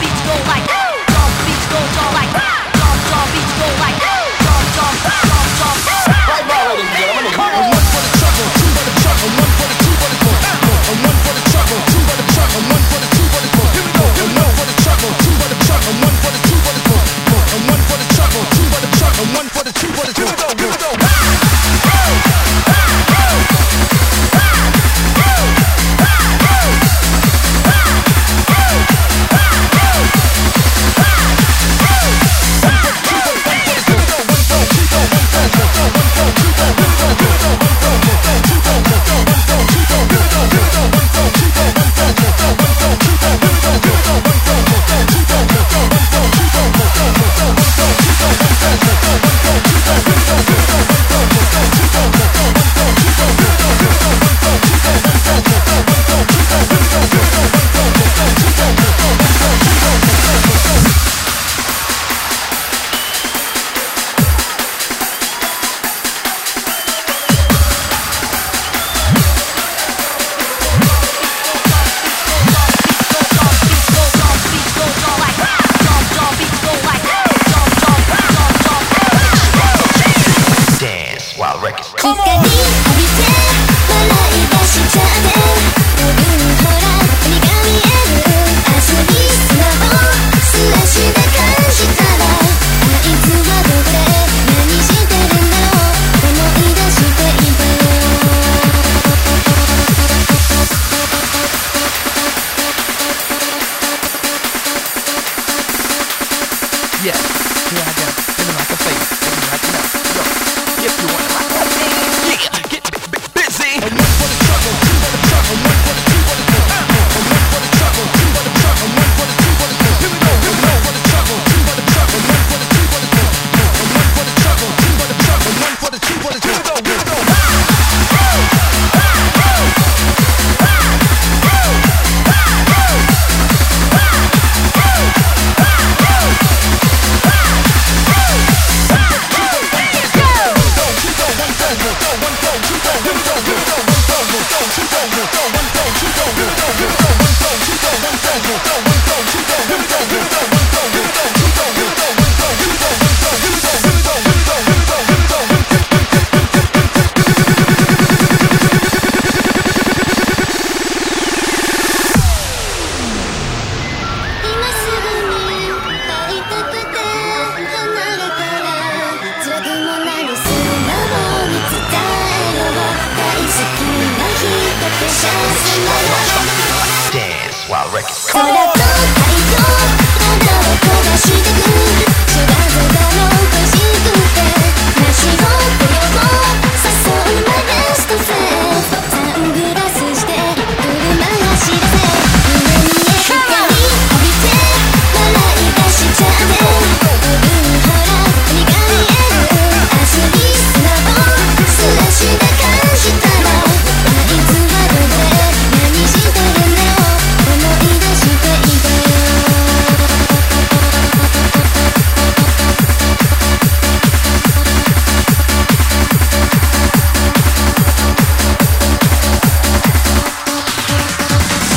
beats go like yes. Here I go, feeling like a face, feeling like nuts. Yo, if you want to rock Records.